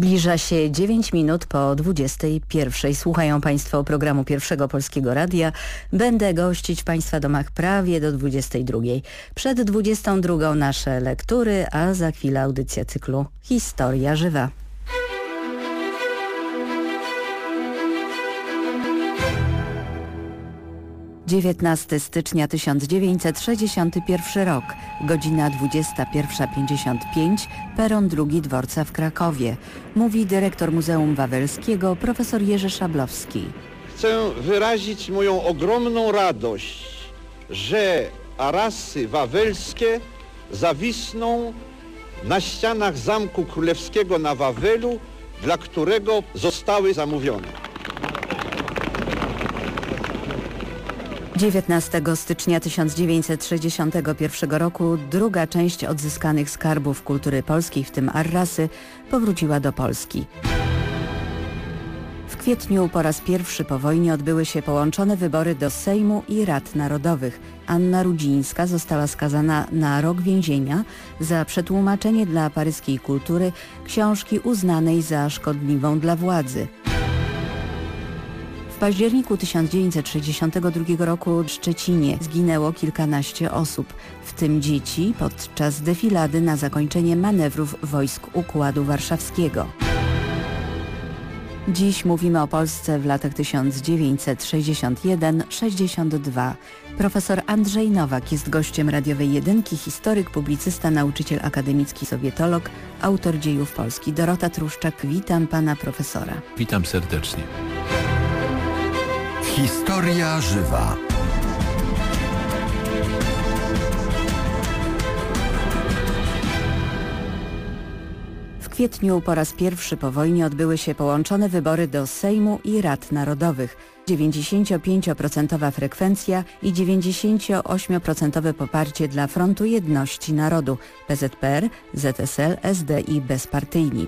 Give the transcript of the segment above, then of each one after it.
Zbliża się 9 minut po 21. Słuchają Państwo programu Pierwszego Polskiego Radia. Będę gościć w Państwa domach prawie do 22. Przed 22 nasze lektury, a za chwilę audycja cyklu Historia Żywa. 19 stycznia 1961 rok, godzina 21.55, peron drugi dworca w Krakowie. Mówi dyrektor Muzeum Wawelskiego, profesor Jerzy Szablowski. Chcę wyrazić moją ogromną radość, że arasy wawelskie zawisną na ścianach Zamku Królewskiego na Wawelu, dla którego zostały zamówione. 19 stycznia 1961 roku druga część odzyskanych skarbów kultury polskiej, w tym Arrasy, powróciła do Polski. W kwietniu po raz pierwszy po wojnie odbyły się połączone wybory do Sejmu i Rad Narodowych. Anna Rudzińska została skazana na rok więzienia za przetłumaczenie dla paryskiej kultury książki uznanej za szkodliwą dla władzy październiku 1962 roku w Szczecinie zginęło kilkanaście osób, w tym dzieci podczas defilady na zakończenie manewrów wojsk Układu Warszawskiego. Dziś mówimy o Polsce w latach 1961-62. Profesor Andrzej Nowak jest gościem radiowej jedynki, historyk, publicysta, nauczyciel akademicki, sowietolog, autor dziejów Polski. Dorota Truszczak, witam pana profesora. Witam serdecznie. Historia żywa. W kwietniu po raz pierwszy po wojnie odbyły się połączone wybory do Sejmu i Rad Narodowych. 95% frekwencja i 98% poparcie dla Frontu Jedności Narodu, PZPR, ZSL, SD i bezpartyjni.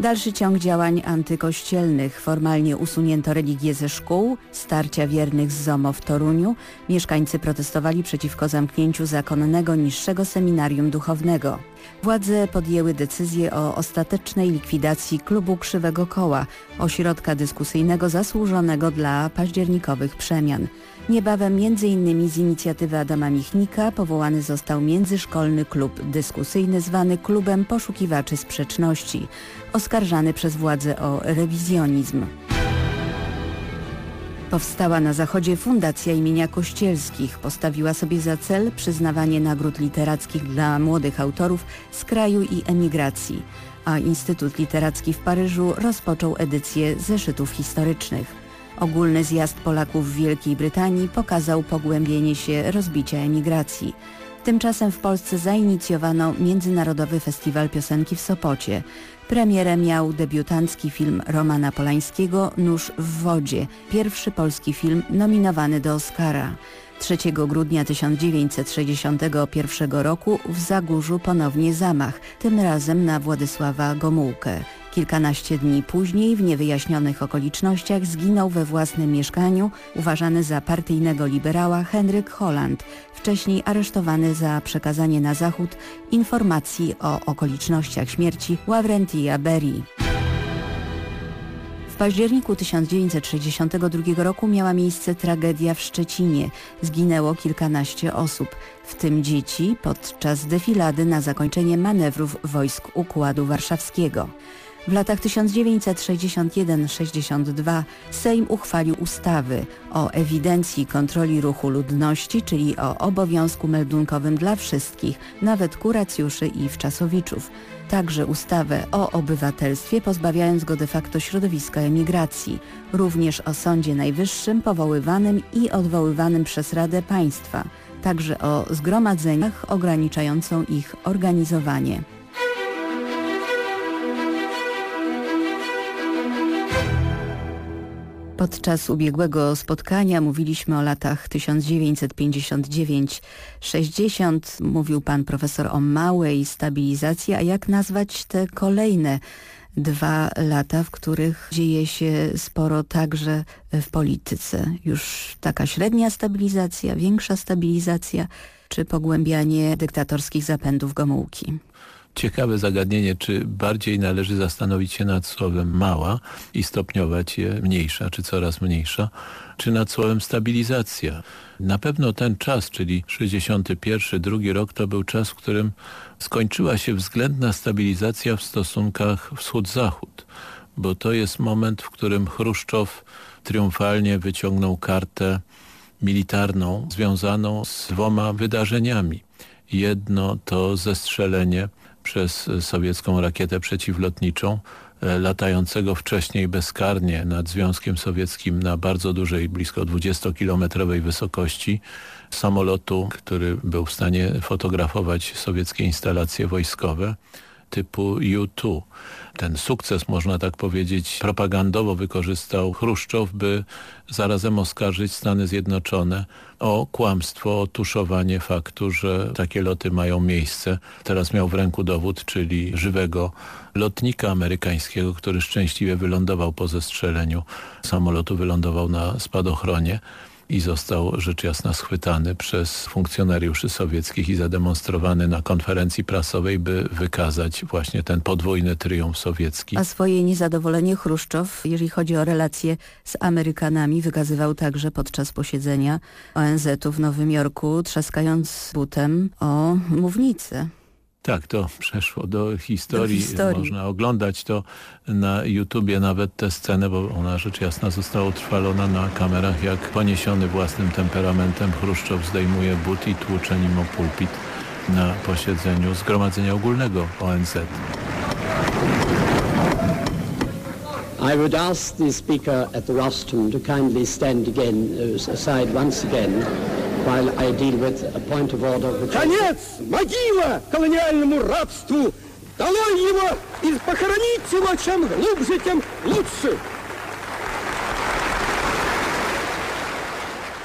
Dalszy ciąg działań antykościelnych. Formalnie usunięto religię ze szkół, starcia wiernych z ZOMO w Toruniu. Mieszkańcy protestowali przeciwko zamknięciu zakonnego niższego seminarium duchownego. Władze podjęły decyzję o ostatecznej likwidacji klubu Krzywego Koła, ośrodka dyskusyjnego zasłużonego dla październikowych przemian. Niebawem m.in. z inicjatywy Adama Michnika powołany został międzyszkolny klub dyskusyjny zwany Klubem Poszukiwaczy Sprzeczności, oskarżany przez władze o rewizjonizm. Powstała na zachodzie Fundacja imienia Kościelskich. Postawiła sobie za cel przyznawanie nagród literackich dla młodych autorów z kraju i emigracji, a Instytut Literacki w Paryżu rozpoczął edycję zeszytów historycznych. Ogólny zjazd Polaków w Wielkiej Brytanii pokazał pogłębienie się rozbicia emigracji. Tymczasem w Polsce zainicjowano Międzynarodowy Festiwal Piosenki w Sopocie. Premierę miał debiutancki film Romana Polańskiego Nóż w wodzie, pierwszy polski film nominowany do Oscara. 3 grudnia 1961 roku w Zagórzu ponownie zamach, tym razem na Władysława Gomułkę. Kilkanaście dni później w niewyjaśnionych okolicznościach zginął we własnym mieszkaniu uważany za partyjnego liberała Henryk Holland, wcześniej aresztowany za przekazanie na Zachód informacji o okolicznościach śmierci Ławrentia Berry. W październiku 1962 roku miała miejsce tragedia w Szczecinie. Zginęło kilkanaście osób, w tym dzieci, podczas defilady na zakończenie manewrów wojsk Układu Warszawskiego. W latach 1961-62 Sejm uchwalił ustawy o ewidencji kontroli ruchu ludności, czyli o obowiązku meldunkowym dla wszystkich, nawet kuracjuszy i wczasowiczów. Także ustawę o obywatelstwie, pozbawiając go de facto środowiska emigracji. Również o Sądzie Najwyższym powoływanym i odwoływanym przez Radę Państwa. Także o zgromadzeniach ograniczającą ich organizowanie. Podczas ubiegłego spotkania mówiliśmy o latach 1959-60. Mówił pan profesor o małej stabilizacji, a jak nazwać te kolejne dwa lata, w których dzieje się sporo także w polityce. Już taka średnia stabilizacja, większa stabilizacja, czy pogłębianie dyktatorskich zapędów Gomułki? Ciekawe zagadnienie, czy bardziej należy zastanowić się nad słowem mała i stopniować je mniejsza, czy coraz mniejsza, czy nad słowem stabilizacja. Na pewno ten czas, czyli 61, drugi rok, to był czas, w którym skończyła się względna stabilizacja w stosunkach wschód-zachód, bo to jest moment, w którym Chruszczow triumfalnie wyciągnął kartę militarną związaną z dwoma wydarzeniami. Jedno to zestrzelenie przez sowiecką rakietę przeciwlotniczą e, latającego wcześniej bezkarnie nad Związkiem Sowieckim na bardzo dużej, blisko 20-kilometrowej wysokości samolotu, który był w stanie fotografować sowieckie instalacje wojskowe typu U-2. Ten sukces, można tak powiedzieć, propagandowo wykorzystał Chruszczow, by zarazem oskarżyć Stany Zjednoczone o kłamstwo, o tuszowanie faktu, że takie loty mają miejsce. Teraz miał w ręku dowód, czyli żywego lotnika amerykańskiego, który szczęśliwie wylądował po zestrzeleniu samolotu, wylądował na spadochronie i został rzecz jasna schwytany przez funkcjonariuszy sowieckich i zademonstrowany na konferencji prasowej, by wykazać właśnie ten podwójny triumf sowiecki. A swoje niezadowolenie Chruszczow, jeżeli chodzi o relacje z Amerykanami, wykazywał także podczas posiedzenia ONZ-u w Nowym Jorku, trzaskając butem o mównicę. Tak, to przeszło do historii. do historii. Można oglądać to na YouTubie, nawet tę scenę, bo ona rzecz jasna została utrwalona na kamerach, jak poniesiony własnym temperamentem Chruszczow zdejmuje but i tłucze nim o pulpit na posiedzeniu Zgromadzenia Ogólnego ONZ. I would ask the speaker at the rostrum to kindly stand again, uh, aside once again while I deal with a point of order which... Конец! Могила колониальному рабству! Долой его и похоронить его чем глубже, тем лучше!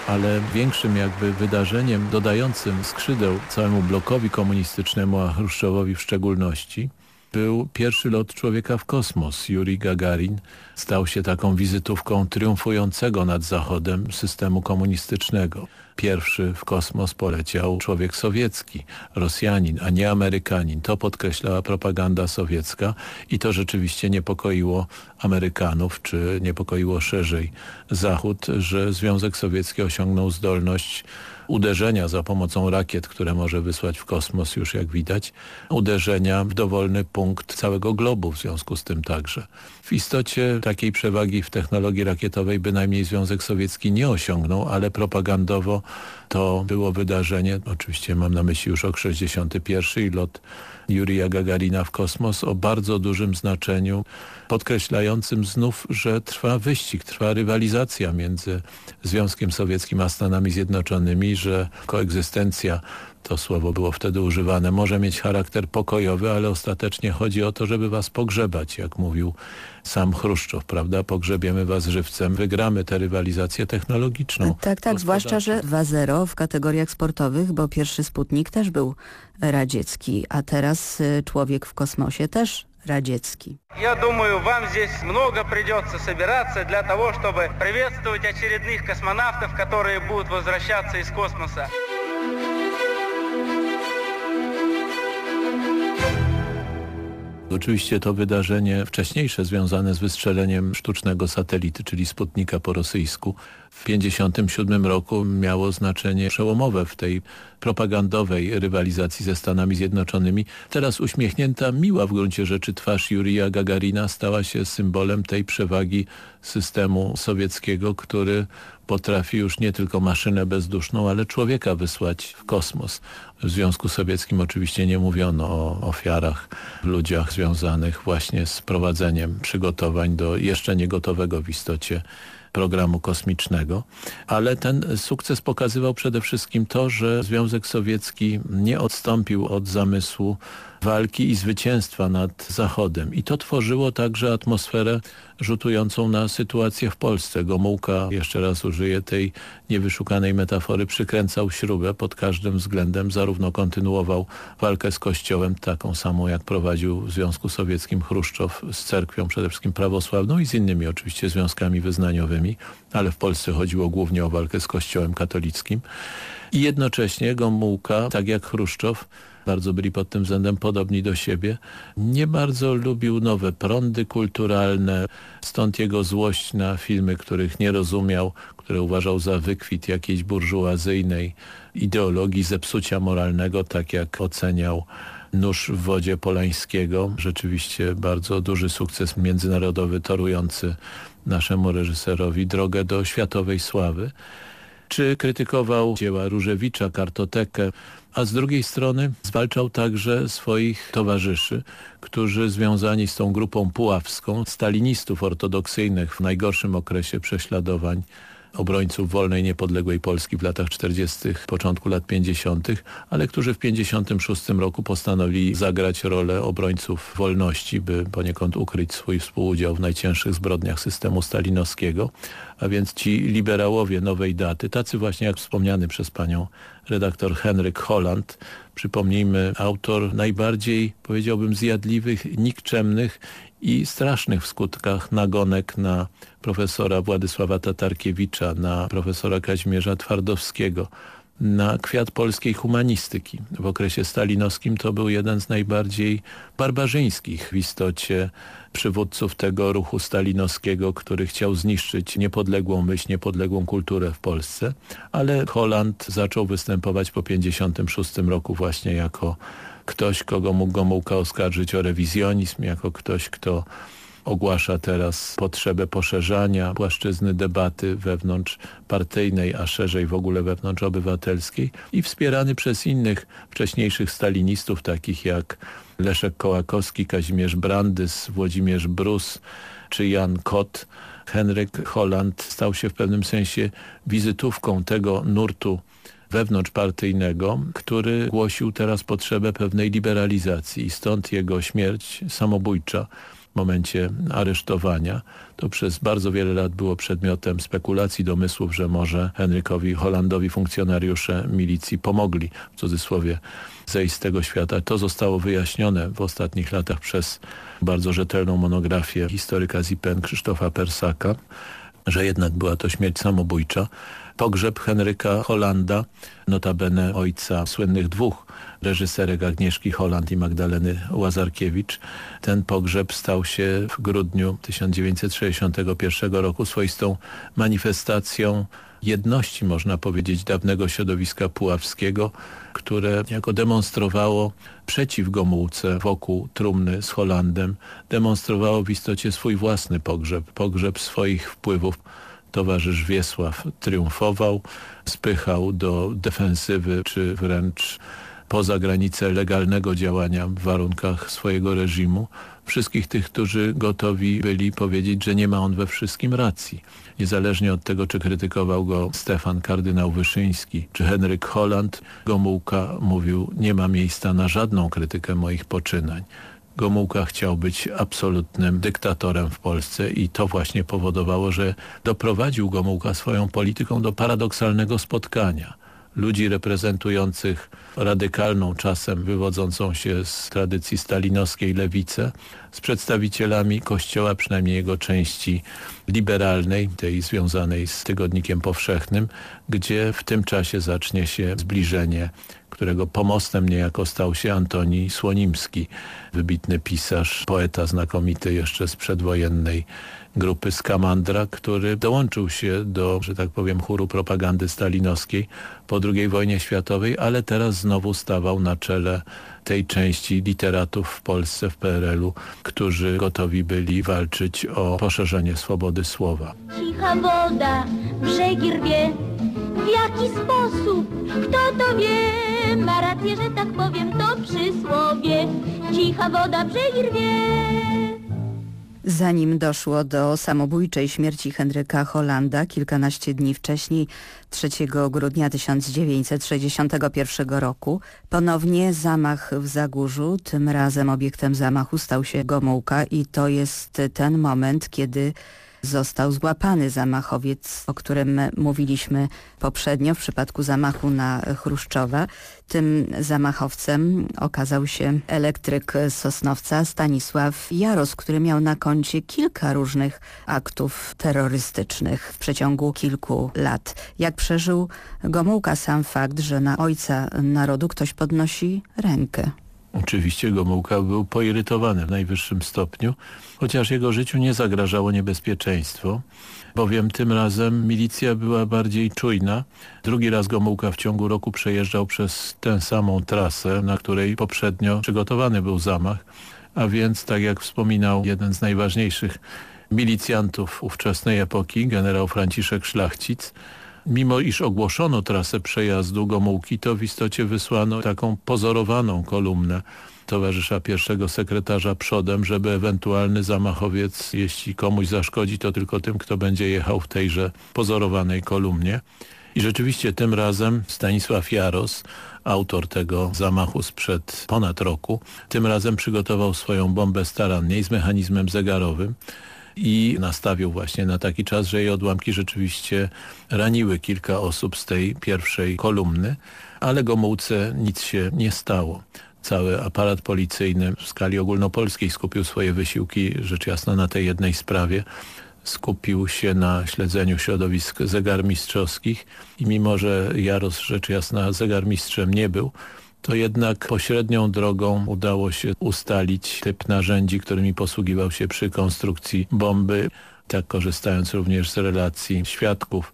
ale większym jakby wydarzeniem dodającym skrzydeł całemu blokowi komunistycznemu, a Chruszczowowi w szczególności, był pierwszy lot człowieka w kosmos. Yuri Gagarin stał się taką wizytówką triumfującego nad Zachodem systemu komunistycznego. Pierwszy w kosmos poleciał człowiek sowiecki, Rosjanin, a nie Amerykanin. To podkreślała propaganda sowiecka i to rzeczywiście niepokoiło Amerykanów, czy niepokoiło szerzej Zachód, że Związek Sowiecki osiągnął zdolność uderzenia za pomocą rakiet, które może wysłać w kosmos już jak widać, uderzenia w dowolny punkt całego globu w związku z tym także. W istocie takiej przewagi w technologii rakietowej bynajmniej Związek Sowiecki nie osiągnął, ale propagandowo to było wydarzenie, oczywiście mam na myśli już rok 61 i lot Jurija Gagarina w kosmos o bardzo dużym znaczeniu, podkreślającym znów, że trwa wyścig, trwa rywalizacja między Związkiem Sowieckim a Stanami Zjednoczonymi, że koegzystencja to słowo było wtedy używane, może mieć charakter pokojowy, ale ostatecznie chodzi o to, żeby was pogrzebać, jak mówił sam Chruszczow, prawda? Pogrzebiemy was żywcem, wygramy tę rywalizację technologiczną. Tak, tak, zwłaszcza, że 2-0 w kategoriach sportowych, bo pierwszy Sputnik też był radziecki, a teraz y, człowiek w kosmosie też radziecki. Я думаю, вам здесь много придется собираться для того, чтобы приветствовать очередных космонавтов, которые будут возвращаться из космоса. Oczywiście to wydarzenie wcześniejsze związane z wystrzeleniem sztucznego satelity, czyli Sputnika po rosyjsku, 1957 roku miało znaczenie przełomowe w tej propagandowej rywalizacji ze Stanami Zjednoczonymi. Teraz uśmiechnięta, miła w gruncie rzeczy twarz Jurija Gagarina stała się symbolem tej przewagi systemu sowieckiego, który potrafi już nie tylko maszynę bezduszną, ale człowieka wysłać w kosmos. W Związku Sowieckim oczywiście nie mówiono o ofiarach, ludziach związanych właśnie z prowadzeniem przygotowań do jeszcze niegotowego w istocie programu kosmicznego, ale ten sukces pokazywał przede wszystkim to, że Związek Sowiecki nie odstąpił od zamysłu walki i zwycięstwa nad Zachodem. I to tworzyło także atmosferę rzutującą na sytuację w Polsce. Gomułka, jeszcze raz użyję tej niewyszukanej metafory, przykręcał śrubę pod każdym względem. Zarówno kontynuował walkę z Kościołem, taką samą jak prowadził w Związku Sowieckim Chruszczow z cerkwią przede wszystkim prawosławną i z innymi oczywiście związkami wyznaniowymi, ale w Polsce chodziło głównie o walkę z Kościołem katolickim. I jednocześnie Gomułka, tak jak Chruszczow, bardzo byli pod tym względem podobni do siebie. Nie bardzo lubił nowe prądy kulturalne, stąd jego złość na filmy, których nie rozumiał, które uważał za wykwit jakiejś burżuazyjnej ideologii zepsucia moralnego, tak jak oceniał Nóż w wodzie Polańskiego. Rzeczywiście bardzo duży sukces międzynarodowy torujący naszemu reżyserowi drogę do światowej sławy. Czy krytykował dzieła Różewicza, Kartotekę, a z drugiej strony zwalczał także swoich towarzyszy, którzy związani z tą grupą puławską, stalinistów ortodoksyjnych w najgorszym okresie prześladowań obrońców wolnej, niepodległej Polski w latach 40., początku lat 50., ale którzy w 56 roku postanowili zagrać rolę obrońców wolności, by poniekąd ukryć swój współudział w najcięższych zbrodniach systemu stalinowskiego. A więc ci liberałowie nowej daty, tacy właśnie jak wspomniany przez panią redaktor Henryk Holland, przypomnijmy, autor najbardziej, powiedziałbym, zjadliwych, nikczemnych i strasznych w skutkach nagonek na profesora Władysława Tatarkiewicza, na profesora Kazimierza Twardowskiego, na kwiat polskiej humanistyki. W okresie stalinowskim to był jeden z najbardziej barbarzyńskich w istocie przywódców tego ruchu stalinowskiego, który chciał zniszczyć niepodległą myśl, niepodległą kulturę w Polsce, ale Holland zaczął występować po 1956 roku właśnie jako ktoś, kogo mógł Gomułka oskarżyć o rewizjonizm, jako ktoś, kto ogłasza teraz potrzebę poszerzania płaszczyzny debaty wewnątrz partyjnej, a szerzej w ogóle wewnątrz obywatelskiej i wspierany przez innych wcześniejszych stalinistów, takich jak Leszek Kołakowski, Kazimierz Brandys, Włodzimierz Brus czy Jan Kot. Henryk Holland stał się w pewnym sensie wizytówką tego nurtu wewnątrzpartyjnego, który głosił teraz potrzebę pewnej liberalizacji i stąd jego śmierć samobójcza momencie aresztowania. To przez bardzo wiele lat było przedmiotem spekulacji, domysłów, że może Henrykowi Holandowi funkcjonariusze milicji pomogli, w cudzysłowie, zejść z tego świata. To zostało wyjaśnione w ostatnich latach przez bardzo rzetelną monografię historyka Zipen Krzysztofa Persaka, że jednak była to śmierć samobójcza pogrzeb Henryka Holanda, notabene ojca słynnych dwóch reżyserek Agnieszki Holland i Magdaleny Łazarkiewicz. Ten pogrzeb stał się w grudniu 1961 roku swoistą manifestacją jedności, można powiedzieć, dawnego środowiska puławskiego, które jako demonstrowało przeciw Gomułce wokół trumny z Holandem, demonstrowało w istocie swój własny pogrzeb, pogrzeb swoich wpływów towarzysz Wiesław triumfował, spychał do defensywy, czy wręcz poza granicę legalnego działania w warunkach swojego reżimu. Wszystkich tych, którzy gotowi byli powiedzieć, że nie ma on we wszystkim racji. Niezależnie od tego, czy krytykował go Stefan kardynał Wyszyński, czy Henryk Holland, Gomułka mówił, nie ma miejsca na żadną krytykę moich poczynań. Gomułka chciał być absolutnym dyktatorem w Polsce i to właśnie powodowało, że doprowadził Gomułka swoją polityką do paradoksalnego spotkania. Ludzi reprezentujących radykalną, czasem wywodzącą się z tradycji stalinowskiej lewicę, z przedstawicielami Kościoła, przynajmniej jego części liberalnej, tej związanej z Tygodnikiem Powszechnym, gdzie w tym czasie zacznie się zbliżenie którego pomostem niejako stał się Antoni Słonimski, wybitny pisarz, poeta znakomity jeszcze z przedwojennej grupy Skamandra, który dołączył się do, że tak powiem, chóru propagandy stalinowskiej po II wojnie światowej, ale teraz znowu stawał na czele tej części literatów w Polsce, w PRL-u, którzy gotowi byli walczyć o poszerzenie swobody słowa. Cicha woda, brzegi rwie, w jaki sposób, kto to wie? Ma rację, że tak powiem, to przysłowie. Cicha woda, brzegi rwie. Zanim doszło do samobójczej śmierci Henryka Holanda kilkanaście dni wcześniej, 3 grudnia 1961 roku, ponownie zamach w Zagórzu, tym razem obiektem zamachu stał się Gomułka i to jest ten moment, kiedy został złapany zamachowiec, o którym mówiliśmy poprzednio w przypadku zamachu na Chruszczowa. Tym zamachowcem okazał się elektryk Sosnowca Stanisław Jaros, który miał na koncie kilka różnych aktów terrorystycznych w przeciągu kilku lat. Jak przeżył Gomułka sam fakt, że na ojca narodu ktoś podnosi rękę. Oczywiście Gomułka był poirytowany w najwyższym stopniu, chociaż jego życiu nie zagrażało niebezpieczeństwo, bowiem tym razem milicja była bardziej czujna. Drugi raz Gomułka w ciągu roku przejeżdżał przez tę samą trasę, na której poprzednio przygotowany był zamach, a więc, tak jak wspominał jeden z najważniejszych milicjantów ówczesnej epoki, generał Franciszek Szlachcic, Mimo iż ogłoszono trasę przejazdu Gomułki, to w istocie wysłano taką pozorowaną kolumnę towarzysza pierwszego sekretarza przodem, żeby ewentualny zamachowiec, jeśli komuś zaszkodzi, to tylko tym, kto będzie jechał w tejże pozorowanej kolumnie. I rzeczywiście tym razem Stanisław Jaros, autor tego zamachu sprzed ponad roku, tym razem przygotował swoją bombę starannie z mechanizmem zegarowym i nastawił właśnie na taki czas, że jej odłamki rzeczywiście raniły kilka osób z tej pierwszej kolumny, ale Gomułce nic się nie stało. Cały aparat policyjny w skali ogólnopolskiej skupił swoje wysiłki, rzecz jasna, na tej jednej sprawie. Skupił się na śledzeniu środowisk zegarmistrzowskich i mimo, że Jaros rzecz jasna zegarmistrzem nie był, to jednak pośrednią drogą udało się ustalić typ narzędzi, którymi posługiwał się przy konstrukcji bomby, tak korzystając również z relacji świadków.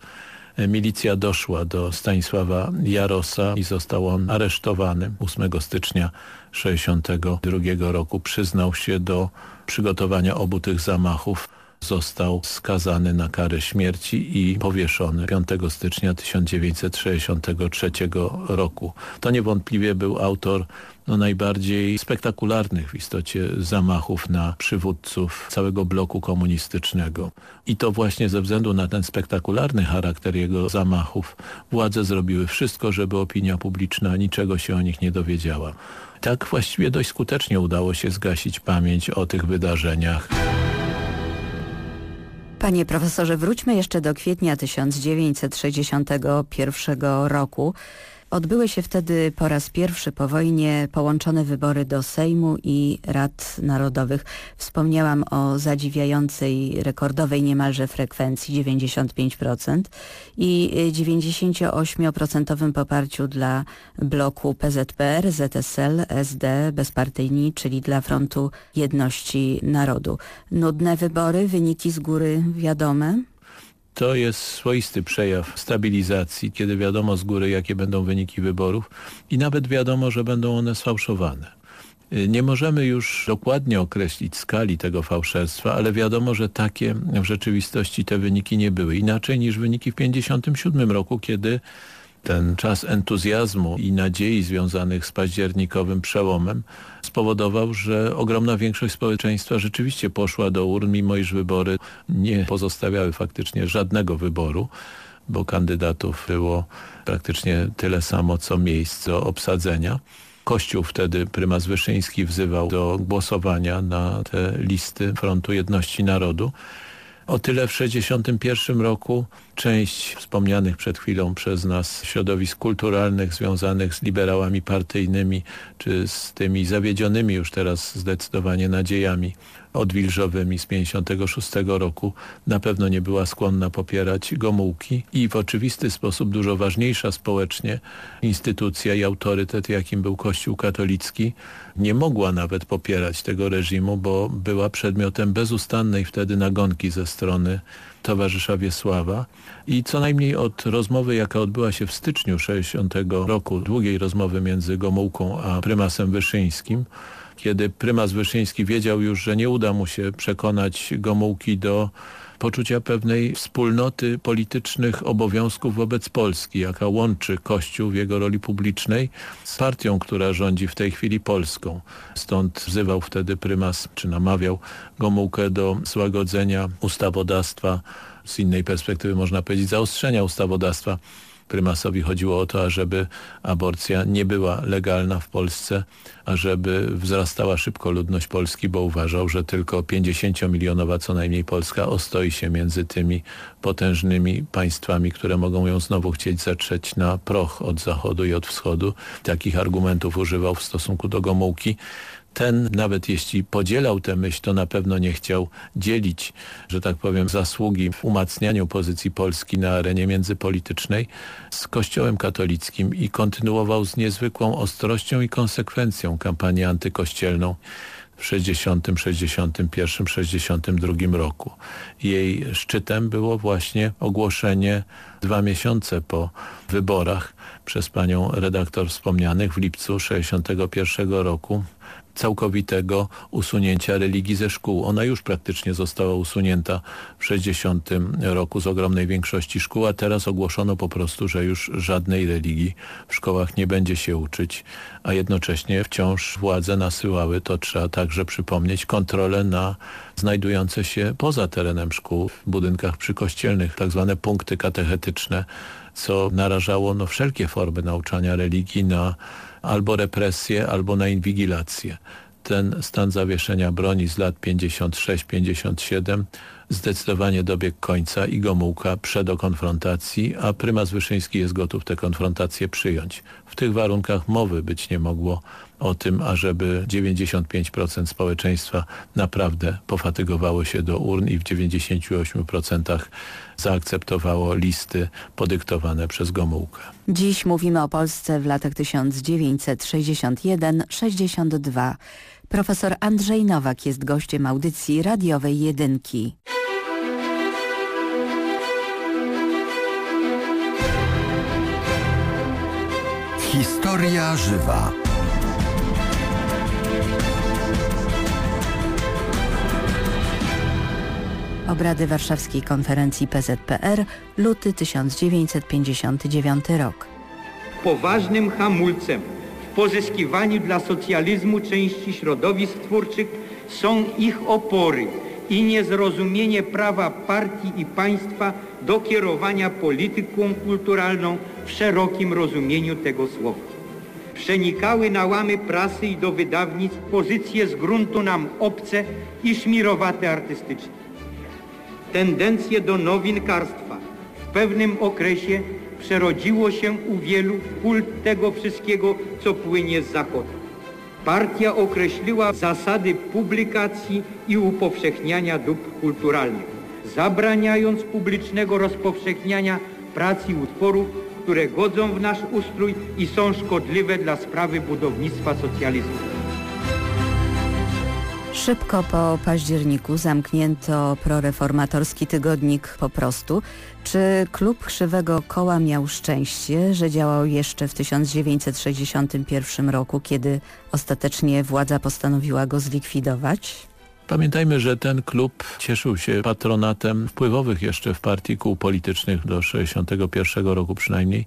Milicja doszła do Stanisława Jarosa i został on aresztowany 8 stycznia 1962 roku. Przyznał się do przygotowania obu tych zamachów został skazany na karę śmierci i powieszony 5 stycznia 1963 roku. To niewątpliwie był autor no, najbardziej spektakularnych w istocie zamachów na przywódców całego bloku komunistycznego. I to właśnie ze względu na ten spektakularny charakter jego zamachów władze zrobiły wszystko, żeby opinia publiczna niczego się o nich nie dowiedziała. Tak właściwie dość skutecznie udało się zgasić pamięć o tych wydarzeniach. Panie profesorze, wróćmy jeszcze do kwietnia 1961 roku. Odbyły się wtedy po raz pierwszy po wojnie połączone wybory do Sejmu i Rad Narodowych. Wspomniałam o zadziwiającej, rekordowej niemalże frekwencji 95% i 98% poparciu dla bloku PZPR, ZSL, SD, bezpartyjni, czyli dla Frontu Jedności Narodu. Nudne wybory, wyniki z góry wiadome? To jest swoisty przejaw stabilizacji, kiedy wiadomo z góry, jakie będą wyniki wyborów i nawet wiadomo, że będą one sfałszowane. Nie możemy już dokładnie określić skali tego fałszerstwa, ale wiadomo, że takie w rzeczywistości te wyniki nie były. Inaczej niż wyniki w 1957 roku, kiedy ten czas entuzjazmu i nadziei związanych z październikowym przełomem spowodował, że ogromna większość społeczeństwa rzeczywiście poszła do urn, mimo iż wybory nie pozostawiały faktycznie żadnego wyboru, bo kandydatów było praktycznie tyle samo, co miejsc do obsadzenia. Kościół wtedy, prymas Wyszyński wzywał do głosowania na te listy Frontu Jedności Narodu. O tyle w 1961 roku część wspomnianych przed chwilą przez nas środowisk kulturalnych związanych z liberałami partyjnymi czy z tymi zawiedzionymi już teraz zdecydowanie nadziejami odwilżowymi z 56 roku. Na pewno nie była skłonna popierać Gomułki i w oczywisty sposób dużo ważniejsza społecznie instytucja i autorytet jakim był Kościół katolicki nie mogła nawet popierać tego reżimu, bo była przedmiotem bezustannej wtedy nagonki ze strony towarzysza Wiesława i co najmniej od rozmowy, jaka odbyła się w styczniu 60 roku, długiej rozmowy między Gomułką a prymasem Wyszyńskim, kiedy prymas Wyszyński wiedział już, że nie uda mu się przekonać Gomułki do poczucia pewnej wspólnoty politycznych obowiązków wobec Polski, jaka łączy Kościół w jego roli publicznej z partią, która rządzi w tej chwili Polską. Stąd wzywał wtedy prymas, czy namawiał Gomułkę do złagodzenia ustawodawstwa, z innej perspektywy można powiedzieć zaostrzenia ustawodawstwa Prymasowi chodziło o to, ażeby aborcja nie była legalna w Polsce, ażeby wzrastała szybko ludność Polski, bo uważał, że tylko 50-milionowa co najmniej Polska ostoi się między tymi potężnymi państwami, które mogą ją znowu chcieć zetrzeć na proch od zachodu i od wschodu. Takich argumentów używał w stosunku do Gomułki ten, nawet jeśli podzielał tę myśl, to na pewno nie chciał dzielić, że tak powiem, zasługi w umacnianiu pozycji Polski na arenie międzypolitycznej z Kościołem katolickim i kontynuował z niezwykłą ostrością i konsekwencją kampanię antykościelną w 60, 61, 62 roku. Jej szczytem było właśnie ogłoszenie dwa miesiące po wyborach przez panią redaktor wspomnianych w lipcu 61 roku całkowitego usunięcia religii ze szkół. Ona już praktycznie została usunięta w 60 roku z ogromnej większości szkół, a teraz ogłoszono po prostu, że już żadnej religii w szkołach nie będzie się uczyć, a jednocześnie wciąż władze nasyłały, to trzeba także przypomnieć, kontrolę na znajdujące się poza terenem szkół, w budynkach przykościelnych, tak zwane punkty katechetyczne, co narażało no, wszelkie formy nauczania religii na albo represję, albo na inwigilację. Ten stan zawieszenia broni z lat 56-57 zdecydowanie dobiegł końca i Gomułka do konfrontacji, a prymas Wyszyński jest gotów tę konfrontację przyjąć. W tych warunkach mowy być nie mogło o tym, ażeby 95% społeczeństwa naprawdę pofatygowało się do urn i w 98% zaakceptowało listy podyktowane przez Gomułkę. Dziś mówimy o Polsce w latach 1961-62. Profesor Andrzej Nowak jest gościem audycji radiowej Jedynki. Historia żywa. Obrady Warszawskiej Konferencji PZPR, luty 1959 rok. Poważnym hamulcem pozyskiwaniu dla socjalizmu części środowisk twórczych są ich opory i niezrozumienie prawa partii i państwa do kierowania polityką kulturalną w szerokim rozumieniu tego słowa. Przenikały na łamy prasy i do wydawnictw pozycje z gruntu nam obce i szmirowate artystycznie tendencje do nowinkarstwa w pewnym okresie przerodziło się u wielu kult tego wszystkiego, co płynie z zachodu. Partia określiła zasady publikacji i upowszechniania dóbr kulturalnych, zabraniając publicznego rozpowszechniania prac i utworów, które godzą w nasz ustrój i są szkodliwe dla sprawy budownictwa socjalizmu. Szybko po październiku zamknięto proreformatorski tygodnik po prostu. Czy klub Krzywego Koła miał szczęście, że działał jeszcze w 1961 roku, kiedy ostatecznie władza postanowiła go zlikwidować? Pamiętajmy, że ten klub cieszył się patronatem wpływowych jeszcze w partii kół politycznych do 1961 roku przynajmniej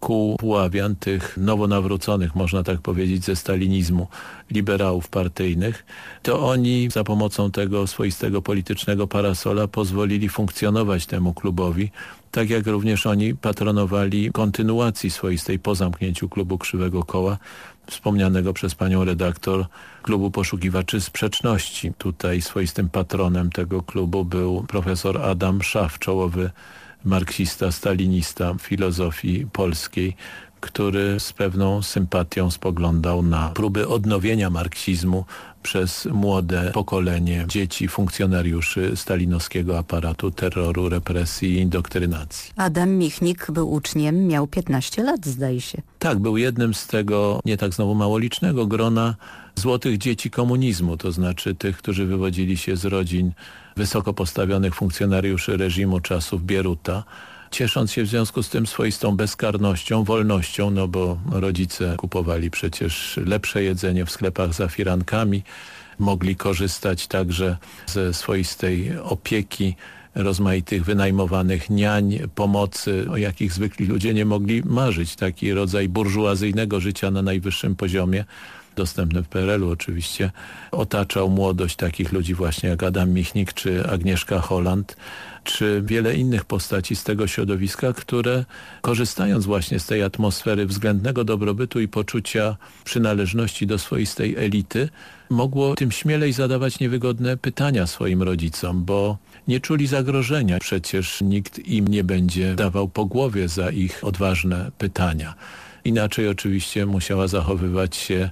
ku Puławian, tych nowonawróconych, można tak powiedzieć, ze stalinizmu liberałów partyjnych, to oni za pomocą tego swoistego politycznego parasola pozwolili funkcjonować temu klubowi, tak jak również oni patronowali kontynuacji swoistej po zamknięciu klubu Krzywego Koła, wspomnianego przez panią redaktor klubu poszukiwaczy sprzeczności. Tutaj swoistym patronem tego klubu był profesor Adam Szaf, czołowy marksista, stalinista filozofii polskiej, który z pewną sympatią spoglądał na próby odnowienia marksizmu przez młode pokolenie dzieci, funkcjonariuszy stalinowskiego aparatu terroru, represji i indoktrynacji. Adam Michnik był uczniem, miał 15 lat zdaje się. Tak, był jednym z tego nie tak znowu małolicznego grona złotych dzieci komunizmu, to znaczy tych, którzy wywodzili się z rodzin wysoko postawionych funkcjonariuszy reżimu czasów Bieruta, ciesząc się w związku z tym swoistą bezkarnością, wolnością, no bo rodzice kupowali przecież lepsze jedzenie w sklepach za firankami, mogli korzystać także ze swoistej opieki rozmaitych wynajmowanych niań, pomocy, o jakich zwykli ludzie nie mogli marzyć. Taki rodzaj burżuazyjnego życia na najwyższym poziomie dostępny w PRL-u oczywiście, otaczał młodość takich ludzi właśnie jak Adam Michnik czy Agnieszka Holland, czy wiele innych postaci z tego środowiska, które korzystając właśnie z tej atmosfery względnego dobrobytu i poczucia przynależności do swoistej elity, mogło tym śmielej zadawać niewygodne pytania swoim rodzicom, bo nie czuli zagrożenia. Przecież nikt im nie będzie dawał po głowie za ich odważne pytania. Inaczej oczywiście musiała zachowywać się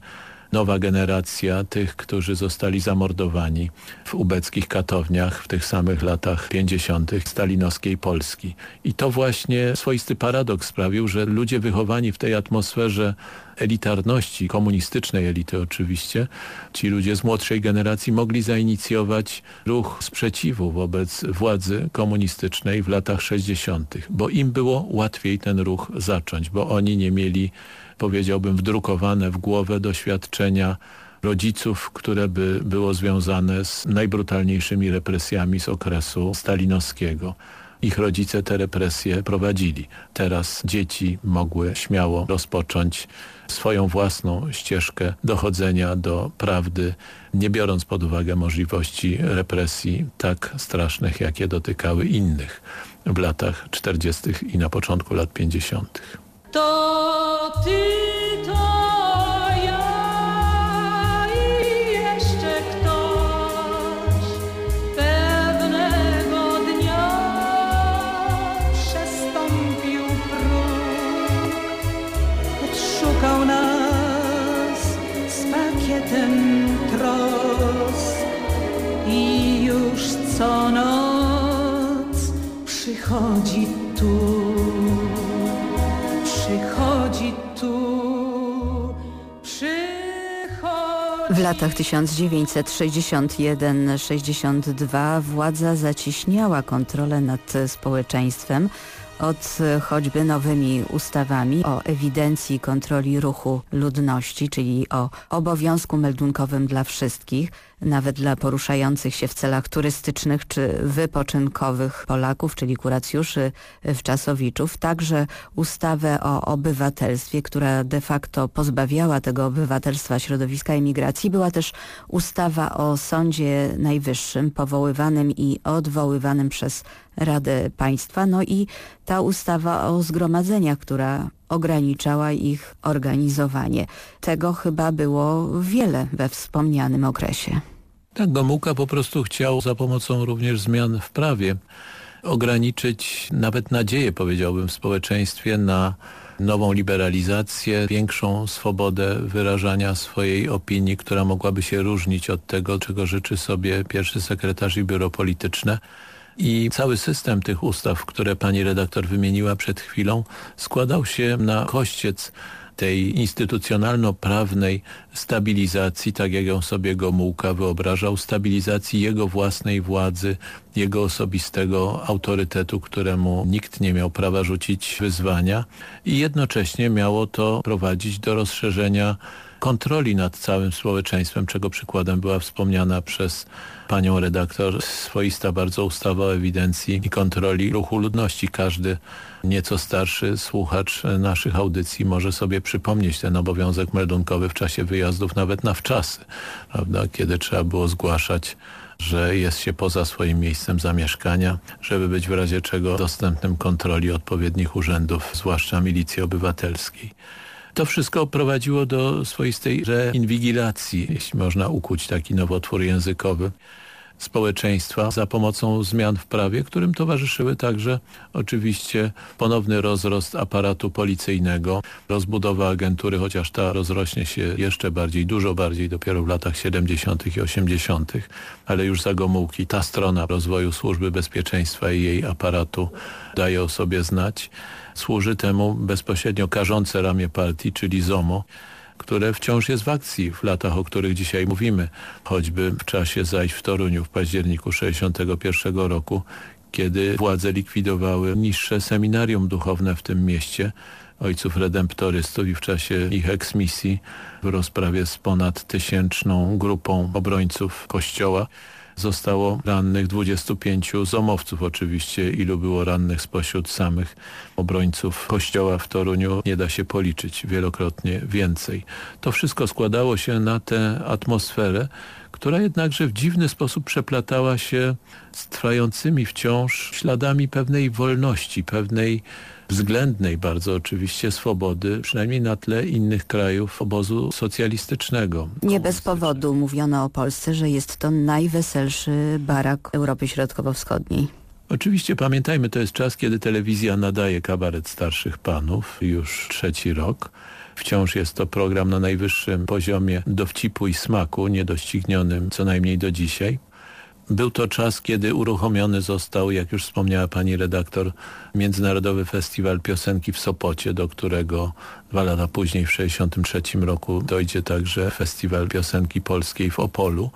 nowa generacja tych, którzy zostali zamordowani w ubeckich katowniach w tych samych latach 50. stalinowskiej Polski. I to właśnie swoisty paradoks sprawił, że ludzie wychowani w tej atmosferze elitarności, komunistycznej elity oczywiście, ci ludzie z młodszej generacji mogli zainicjować ruch sprzeciwu wobec władzy komunistycznej w latach 60., bo im było łatwiej ten ruch zacząć, bo oni nie mieli powiedziałbym, wdrukowane w głowę doświadczenia rodziców, które by było związane z najbrutalniejszymi represjami z okresu stalinowskiego. Ich rodzice te represje prowadzili. Teraz dzieci mogły śmiało rozpocząć swoją własną ścieżkę dochodzenia do prawdy, nie biorąc pod uwagę możliwości represji tak strasznych, jakie dotykały innych w latach 40. i na początku lat 50. To ty, to ja i jeszcze ktoś pewnego dnia przestąpił próg, odszukał nas z pakietem trosk. I już co noc przychodzi tu W latach 1961-62 władza zaciśniała kontrolę nad społeczeństwem od choćby nowymi ustawami o ewidencji kontroli ruchu ludności, czyli o obowiązku meldunkowym dla wszystkich, nawet dla poruszających się w celach turystycznych czy wypoczynkowych Polaków, czyli kuracjuszy wczasowiczów, także ustawę o obywatelstwie, która de facto pozbawiała tego obywatelstwa środowiska emigracji. Była też ustawa o Sądzie Najwyższym, powoływanym i odwoływanym przez Radę Państwa, no i ta ustawa o zgromadzeniach, która ograniczała ich organizowanie. Tego chyba było wiele we wspomnianym okresie. Tak, Gomułka po prostu chciał za pomocą również zmian w prawie ograniczyć nawet nadzieję, powiedziałbym, w społeczeństwie na nową liberalizację, większą swobodę wyrażania swojej opinii, która mogłaby się różnić od tego, czego życzy sobie pierwszy sekretarz i biuro polityczne. I cały system tych ustaw, które pani redaktor wymieniła przed chwilą, składał się na kościec tej instytucjonalno-prawnej stabilizacji, tak jak ją sobie Gomułka wyobrażał, stabilizacji jego własnej władzy, jego osobistego autorytetu, któremu nikt nie miał prawa rzucić wyzwania. I jednocześnie miało to prowadzić do rozszerzenia kontroli nad całym społeczeństwem, czego przykładem była wspomniana przez panią redaktor swoista bardzo ustawa o ewidencji i kontroli ruchu ludności. Każdy nieco starszy słuchacz naszych audycji może sobie przypomnieć ten obowiązek meldunkowy w czasie wyjazdów nawet na wczasy, prawda? kiedy trzeba było zgłaszać że jest się poza swoim miejscem zamieszkania, żeby być w razie czego dostępnym kontroli odpowiednich urzędów, zwłaszcza milicji obywatelskiej. To wszystko prowadziło do swoistej reinwigilacji, jeśli można ukuć taki nowotwór językowy społeczeństwa za pomocą zmian w prawie, którym towarzyszyły także oczywiście ponowny rozrost aparatu policyjnego, rozbudowa agentury, chociaż ta rozrośnie się jeszcze bardziej, dużo bardziej dopiero w latach 70. i 80., ale już za Gomułki ta strona rozwoju służby bezpieczeństwa i jej aparatu daje o sobie znać. Służy temu bezpośrednio karzące ramię partii, czyli ZOMO, które wciąż jest w akcji w latach, o których dzisiaj mówimy, choćby w czasie zajść w Toruniu w październiku 61 roku, kiedy władze likwidowały niższe seminarium duchowne w tym mieście, ojców redemptorystów i w czasie ich eksmisji w rozprawie z ponad tysięczną grupą obrońców kościoła zostało rannych 25 zomowców oczywiście. Ilu było rannych spośród samych obrońców kościoła w Toruniu nie da się policzyć. Wielokrotnie więcej. To wszystko składało się na tę atmosferę, która jednakże w dziwny sposób przeplatała się z trwającymi wciąż śladami pewnej wolności, pewnej względnej bardzo oczywiście swobody, przynajmniej na tle innych krajów obozu socjalistycznego. Nie bez powodu mówiono o Polsce, że jest to najweselszy barak Europy Środkowo-Wschodniej. Oczywiście pamiętajmy, to jest czas, kiedy telewizja nadaje kabaret starszych panów, już trzeci rok. Wciąż jest to program na najwyższym poziomie dowcipu i smaku, niedoścignionym co najmniej do dzisiaj. Był to czas, kiedy uruchomiony został, jak już wspomniała pani redaktor, Międzynarodowy Festiwal Piosenki w Sopocie, do którego dwa lata później, w 1963 roku, dojdzie także Festiwal Piosenki Polskiej w Opolu.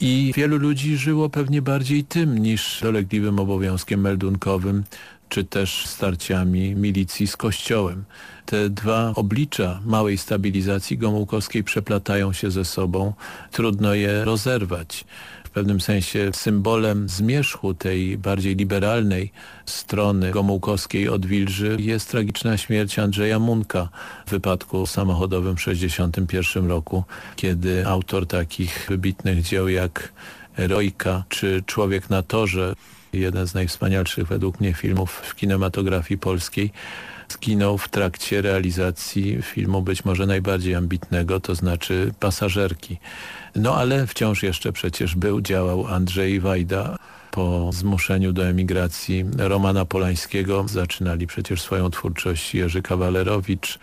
I wielu ludzi żyło pewnie bardziej tym niż dolegliwym obowiązkiem meldunkowym, czy też starciami milicji z kościołem. Te dwa oblicza małej stabilizacji gomułkowskiej przeplatają się ze sobą. Trudno je rozerwać w pewnym sensie symbolem zmierzchu tej bardziej liberalnej strony gomułkowskiej od Wilży jest tragiczna śmierć Andrzeja Munka w wypadku samochodowym w 1961 roku, kiedy autor takich wybitnych dzieł jak Eroika czy Człowiek na torze, jeden z najwspanialszych według mnie filmów w kinematografii polskiej, zginął w trakcie realizacji filmu być może najbardziej ambitnego, to znaczy Pasażerki. No ale wciąż jeszcze przecież był, działał Andrzej Wajda. Po zmuszeniu do emigracji Romana Polańskiego zaczynali przecież swoją twórczość Jerzy Kawalerowicz,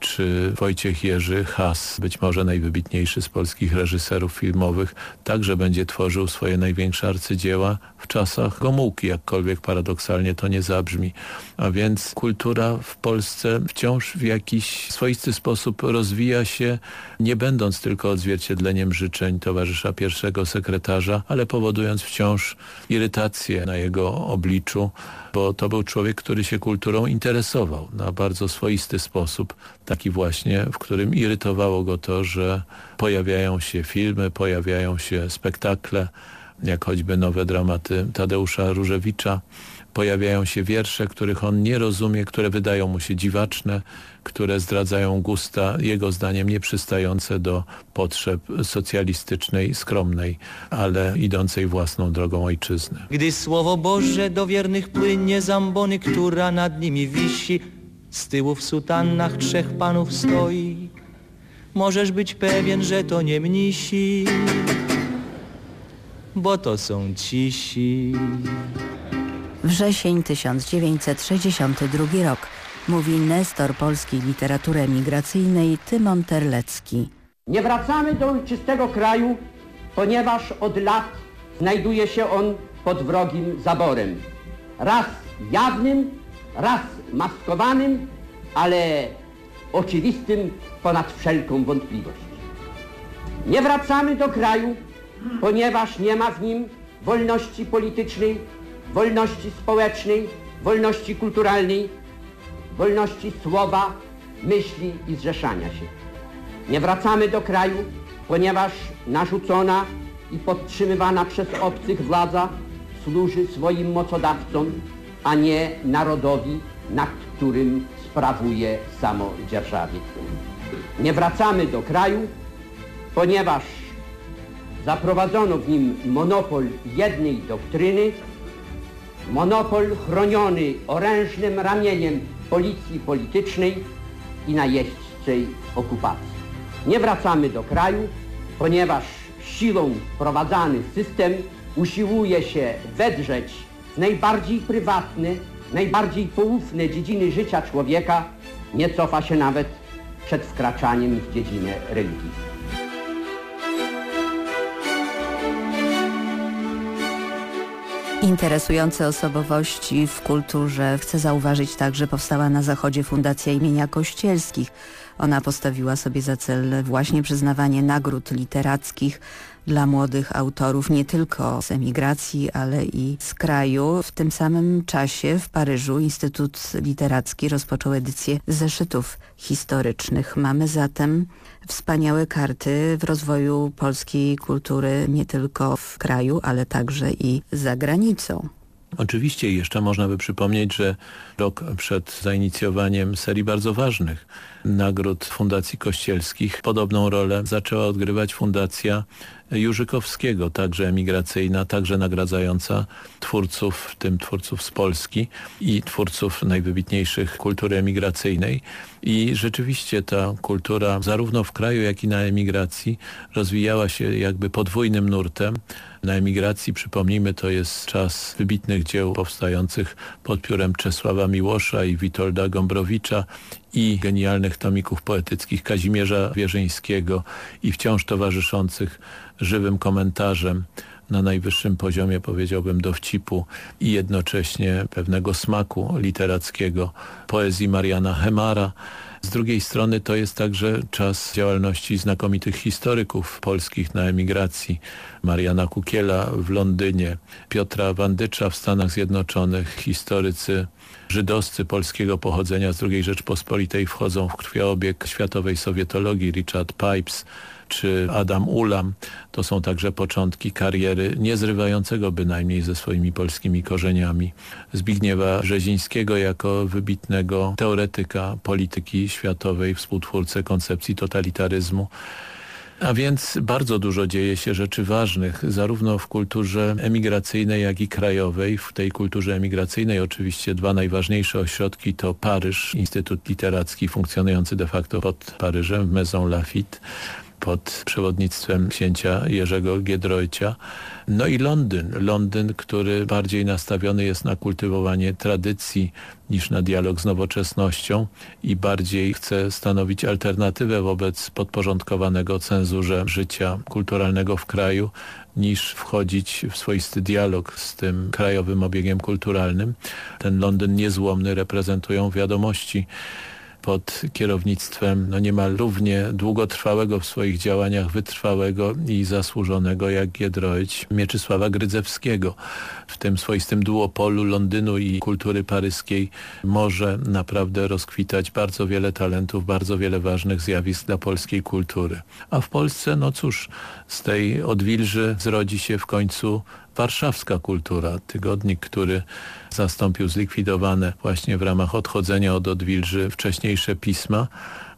czy Wojciech Jerzy Has, być może najwybitniejszy z polskich reżyserów filmowych, także będzie tworzył swoje największe arcydzieła w czasach Gomułki, jakkolwiek paradoksalnie to nie zabrzmi. A więc kultura w Polsce wciąż w jakiś swoisty sposób rozwija się, nie będąc tylko odzwierciedleniem życzeń towarzysza pierwszego sekretarza, ale powodując wciąż irytację na jego obliczu, bo to był człowiek, który się kulturą interesował na bardzo swoisty sposób, taki właśnie, w którym irytowało go to, że pojawiają się filmy, pojawiają się spektakle, jak choćby nowe dramaty Tadeusza Różewicza, pojawiają się wiersze, których on nie rozumie, które wydają mu się dziwaczne, które zdradzają gusta, jego zdaniem nieprzystające do potrzeb socjalistycznej, skromnej, ale idącej własną drogą ojczyzny. Gdy Słowo Boże do wiernych płynie z ambony, która nad nimi wisi, z tyłu w sutannach trzech panów stoi. Możesz być pewien, że to nie mnisi, bo to są cisi. Wrzesień 1962 rok. Mówi nestor polskiej literatury emigracyjnej Tymon Terlecki. Nie wracamy do ojczystego kraju, ponieważ od lat znajduje się on pod wrogim zaborem. Raz jawnym, raz maskowanym, ale oczywistym ponad wszelką wątpliwość. Nie wracamy do kraju, ponieważ nie ma w nim wolności politycznej, wolności społecznej, wolności kulturalnej, wolności słowa, myśli i zrzeszania się. Nie wracamy do kraju, ponieważ narzucona i podtrzymywana przez obcych władza służy swoim mocodawcom, a nie narodowi, nad którym sprawuje samodzierżawie. Nie wracamy do kraju, ponieważ zaprowadzono w nim monopol jednej doktryny, monopol chroniony orężnym ramieniem policji politycznej i najeźdźczej okupacji. Nie wracamy do kraju, ponieważ siłą wprowadzany system usiłuje się wedrzeć najbardziej prywatne, najbardziej poufne dziedziny życia człowieka, nie cofa się nawet przed wkraczaniem w dziedzinę religii. Interesujące osobowości w kulturze. Chcę zauważyć także powstała na Zachodzie Fundacja imienia Kościelskich. Ona postawiła sobie za cel właśnie przyznawanie nagród literackich dla młodych autorów nie tylko z emigracji, ale i z kraju. W tym samym czasie w Paryżu Instytut Literacki rozpoczął edycję zeszytów historycznych. Mamy zatem wspaniałe karty w rozwoju polskiej kultury nie tylko w kraju, ale także i za granicą. Oczywiście jeszcze można by przypomnieć, że rok przed zainicjowaniem serii bardzo ważnych nagród Fundacji Kościelskich podobną rolę zaczęła odgrywać Fundacja Jurzykowskiego, także emigracyjna, także nagradzająca twórców, w tym twórców z Polski i twórców najwybitniejszych kultury emigracyjnej. I rzeczywiście ta kultura zarówno w kraju, jak i na emigracji rozwijała się jakby podwójnym nurtem. Na emigracji, przypomnijmy, to jest czas wybitnych dzieł powstających pod piórem Czesława Miłosza i Witolda Gombrowicza i genialnych tomików poetyckich Kazimierza Wierzyńskiego i wciąż towarzyszących żywym komentarzem na najwyższym poziomie, powiedziałbym, dowcipu i jednocześnie pewnego smaku literackiego poezji Mariana Hemara. Z drugiej strony to jest także czas działalności znakomitych historyków polskich na emigracji. Mariana Kukiela w Londynie, Piotra Wandycza w Stanach Zjednoczonych, historycy żydowscy polskiego pochodzenia z II Rzeczpospolitej wchodzą w krwiobieg światowej sowietologii, Richard Pipes, czy Adam Ulam. To są także początki kariery niezrywającego bynajmniej ze swoimi polskimi korzeniami. Zbigniewa Rzezińskiego jako wybitnego teoretyka polityki światowej, współtwórcę koncepcji totalitaryzmu. A więc bardzo dużo dzieje się rzeczy ważnych, zarówno w kulturze emigracyjnej, jak i krajowej. W tej kulturze emigracyjnej oczywiście dwa najważniejsze ośrodki to Paryż, Instytut Literacki funkcjonujący de facto pod Paryżem w Maison Lafitte, pod przewodnictwem księcia Jerzego Giedroycia. No i Londyn. Londyn, który bardziej nastawiony jest na kultywowanie tradycji niż na dialog z nowoczesnością i bardziej chce stanowić alternatywę wobec podporządkowanego cenzurze życia kulturalnego w kraju niż wchodzić w swoisty dialog z tym krajowym obiegiem kulturalnym. Ten Londyn niezłomny reprezentują wiadomości pod kierownictwem no niemal równie długotrwałego w swoich działaniach, wytrwałego i zasłużonego jak Giedroyć Mieczysława Grydzewskiego. W tym swoistym duopolu Londynu i kultury paryskiej może naprawdę rozkwitać bardzo wiele talentów, bardzo wiele ważnych zjawisk dla polskiej kultury. A w Polsce, no cóż, z tej odwilży zrodzi się w końcu warszawska kultura, tygodnik, który zastąpił zlikwidowane właśnie w ramach odchodzenia od odwilży wcześniejsze pisma,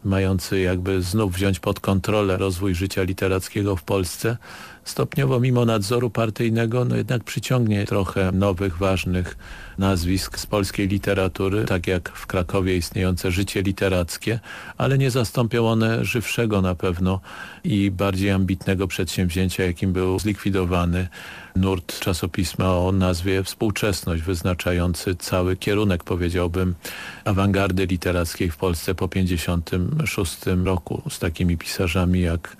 mający jakby znów wziąć pod kontrolę rozwój życia literackiego w Polsce, stopniowo mimo nadzoru partyjnego no jednak przyciągnie trochę nowych, ważnych nazwisk z polskiej literatury, tak jak w Krakowie istniejące Życie Literackie, ale nie zastąpią one żywszego na pewno i bardziej ambitnego przedsięwzięcia, jakim był zlikwidowany nurt czasopisma o nazwie Współczesność, wyznaczający cały kierunek, powiedziałbym, awangardy literackiej w Polsce po 56 roku z takimi pisarzami jak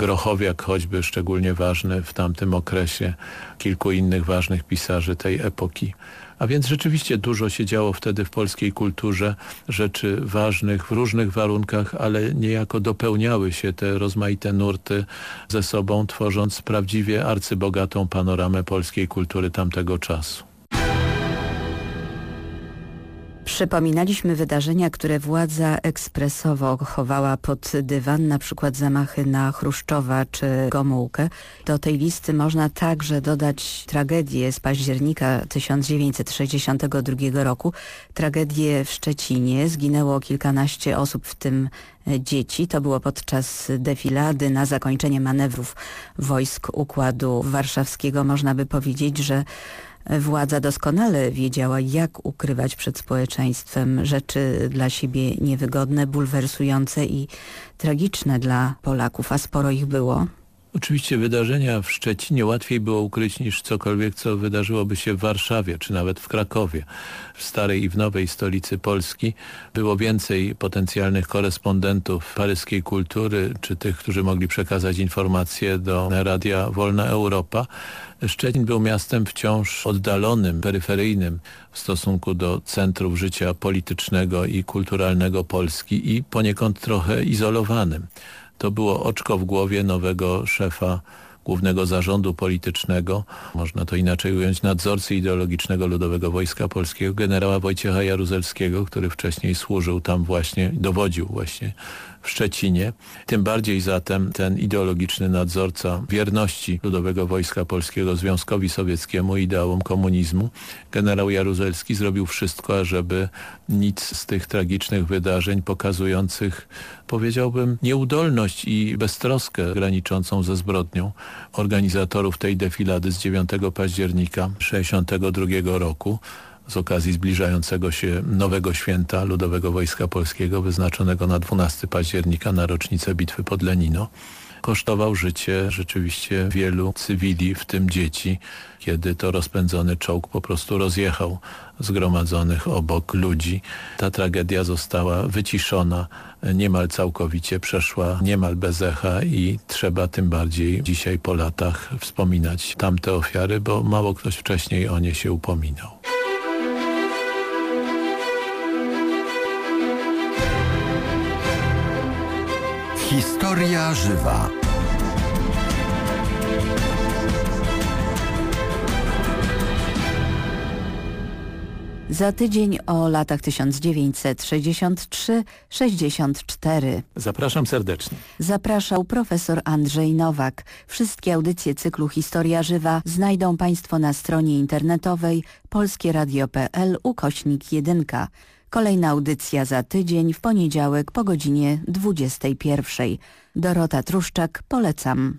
Grochowiak choćby szczególnie ważny w tamtym okresie, kilku innych ważnych pisarzy tej epoki. A więc rzeczywiście dużo się działo wtedy w polskiej kulturze, rzeczy ważnych w różnych warunkach, ale niejako dopełniały się te rozmaite nurty ze sobą, tworząc prawdziwie arcybogatą panoramę polskiej kultury tamtego czasu. Przypominaliśmy wydarzenia, które władza ekspresowo chowała pod dywan, na przykład zamachy na Chruszczowa czy Gomułkę. Do tej listy można także dodać tragedię z października 1962 roku. Tragedię w Szczecinie. Zginęło kilkanaście osób, w tym dzieci. To było podczas defilady na zakończenie manewrów wojsk Układu Warszawskiego. Można by powiedzieć, że Władza doskonale wiedziała, jak ukrywać przed społeczeństwem rzeczy dla siebie niewygodne, bulwersujące i tragiczne dla Polaków, a sporo ich było. Oczywiście wydarzenia w Szczecinie łatwiej było ukryć niż cokolwiek, co wydarzyłoby się w Warszawie, czy nawet w Krakowie. W starej i w nowej stolicy Polski było więcej potencjalnych korespondentów paryskiej kultury, czy tych, którzy mogli przekazać informacje do Radia Wolna Europa. Szczecin był miastem wciąż oddalonym, peryferyjnym w stosunku do centrów życia politycznego i kulturalnego Polski i poniekąd trochę izolowanym. To było oczko w głowie nowego szefa głównego zarządu politycznego, można to inaczej ująć, nadzorcy ideologicznego Ludowego Wojska Polskiego, generała Wojciecha Jaruzelskiego, który wcześniej służył tam właśnie, dowodził właśnie w Szczecinie. Tym bardziej zatem ten ideologiczny nadzorca wierności Ludowego Wojska Polskiego Związkowi Sowieckiemu, ideałom komunizmu, generał Jaruzelski zrobił wszystko, ażeby nic z tych tragicznych wydarzeń pokazujących, powiedziałbym, nieudolność i beztroskę graniczącą ze zbrodnią organizatorów tej defilady z 9 października 1962 roku z okazji zbliżającego się nowego święta Ludowego Wojska Polskiego wyznaczonego na 12 października na rocznicę bitwy pod Lenino kosztował życie rzeczywiście wielu cywili, w tym dzieci, kiedy to rozpędzony czołg po prostu rozjechał zgromadzonych obok ludzi. Ta tragedia została wyciszona niemal całkowicie, przeszła niemal bez echa i trzeba tym bardziej dzisiaj po latach wspominać tamte ofiary, bo mało ktoś wcześniej o nie się upominał. Historia żywa. Za tydzień o latach 1963-64. Zapraszam serdecznie. Zapraszał profesor Andrzej Nowak. Wszystkie audycje cyklu Historia Żywa znajdą Państwo na stronie internetowej polskieradio.pl ukośnik 1. Kolejna audycja za tydzień w poniedziałek po godzinie 21. Dorota Truszczak, polecam.